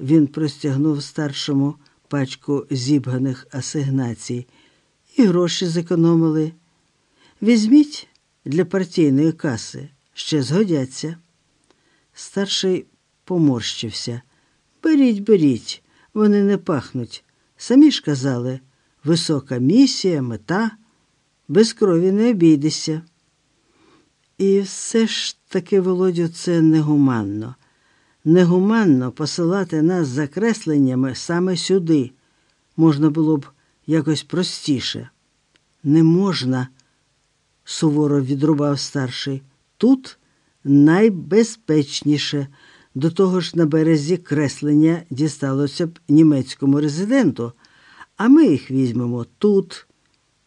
Він простягнув старшому пачку зібганих асигнацій. І гроші зекономили. Візьміть для партійної каси, ще згодяться. Старший поморщився. Беріть, беріть, вони не пахнуть. Самі ж казали, висока місія, мета, без крові не обійдешся. І все ж таки, Володю, це негуманно. Негуманно посилати нас за кресленнями саме сюди. Можна було б якось простіше. Не можна, суворо відрубав старший. Тут найбезпечніше. До того ж на березі креслення дісталося б німецькому резиденту, а ми їх візьмемо тут.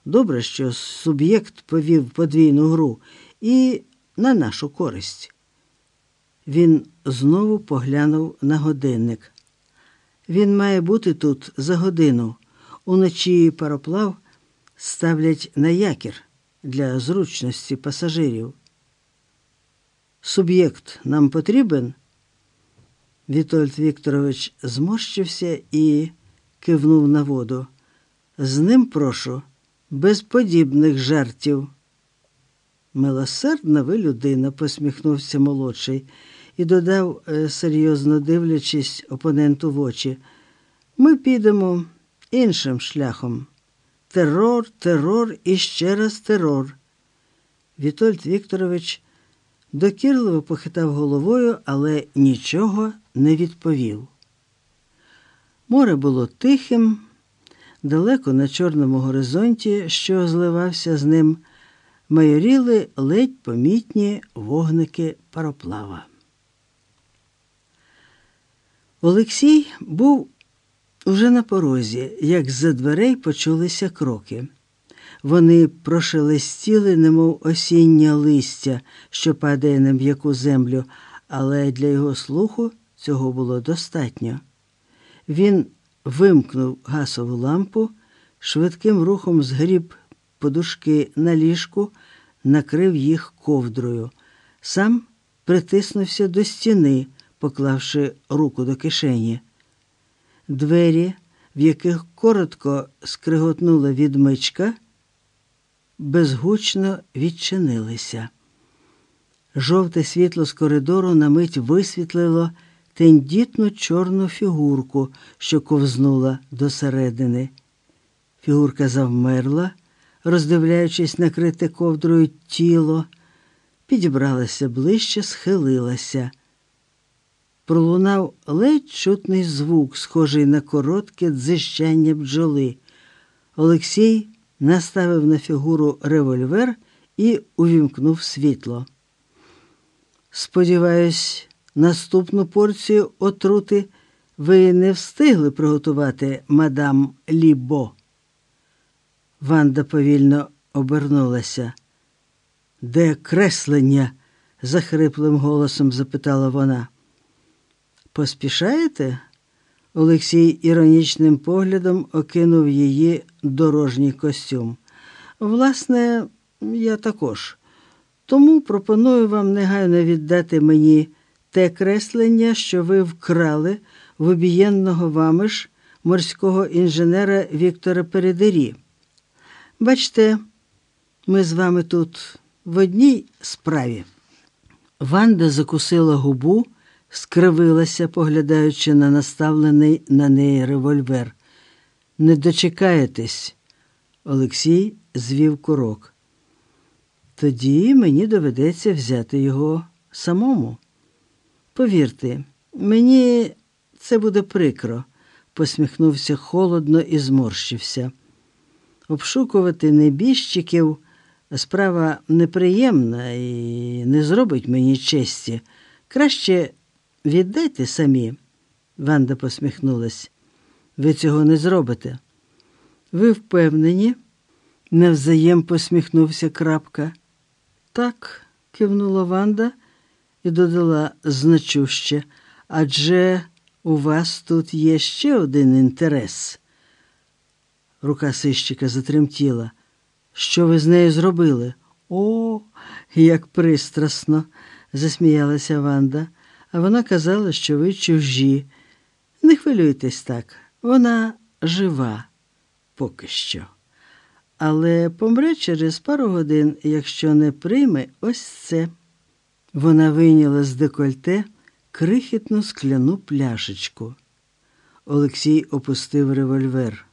Добре, що суб'єкт повів подвійну гру і на нашу користь. Він знову поглянув на годинник. Він має бути тут за годину. Уночі пароплав ставлять на якір для зручності пасажирів. Суб'єкт нам потрібен? Вітольд Вікторович зморщився і кивнув на воду. З ним прошу, без подібних жартів. Милосердна ви людина, посміхнувся молодший і додав, е, серйозно дивлячись опоненту в очі. Ми підемо іншим шляхом. Терор, терор і ще раз терор. Вітольд Вікторович докірливо похитав головою, але нічого не відповів. Море було тихим, далеко на чорному горизонті, що зливався з ним, майоріли ледь помітні вогники пароплава. Олексій був уже на порозі, як з-за дверей почулися кроки. Вони прошелестіли, немов осіннє листя, що падає на м'яку землю, але для його слуху цього було достатньо. Він вимкнув гасову лампу, швидким рухом згріб подушки на ліжку, накрив їх ковдрою. Сам притиснувся до стіни, поклавши руку до кишені. Двері, в яких коротко скриготнула відмичка, безгучно відчинилися. Жовте світло з коридору на мить висвітлило тендітну чорну фігурку, що ковзнула досередини. Фігурка завмерла, роздивляючись накрите ковдрою тіло, підібралася ближче, схилилася. Пролунав ледь чутний звук, схожий на коротке дзищання бджоли. Олексій наставив на фігуру револьвер і увімкнув світло. Сподіваюсь, наступну порцію отрути ви не встигли приготувати мадам Лібо. Ванда повільно обернулася. Де креслення? захриплим голосом запитала вона. Поспішаєте? Олексій іронічним поглядом окинув її дорожній костюм. Власне, я також. Тому пропоную вам негайно віддати мені те креслення, що ви вкрали в обієнного вами ж морського інженера Віктора Передері. Бачте, ми з вами тут в одній справі. Ванда закусила губу, скривилася, поглядаючи на наставлений на неї револьвер. Не дочекаєтесь, Олексій звів курок. Тоді мені доведеться взяти його самому. Повірте, мені це буде прикро, посміхнувся холодно і зморщився. Обшукувати небіжчиків справа неприємна і не зробить мені честі. Краще віддайте самі, Ванда посміхнулась. Ви цього не зробите. Ви впевнені? Навзаєм посміхнувся крапка. Так, кивнула Ванда і додала значуще, адже у вас тут є ще один інтерес. Рука сищика затремтіла. Що ви з нею зробили? О, як пристрасно, засміялася Ванда, вона казала, що ви чужі. Не хвилюйтесь так, вона жива поки що. Але помре через пару годин, якщо не прийме ось це. Вона вийняла з декольте крихітну скляну пляшечку. Олексій опустив револьвер.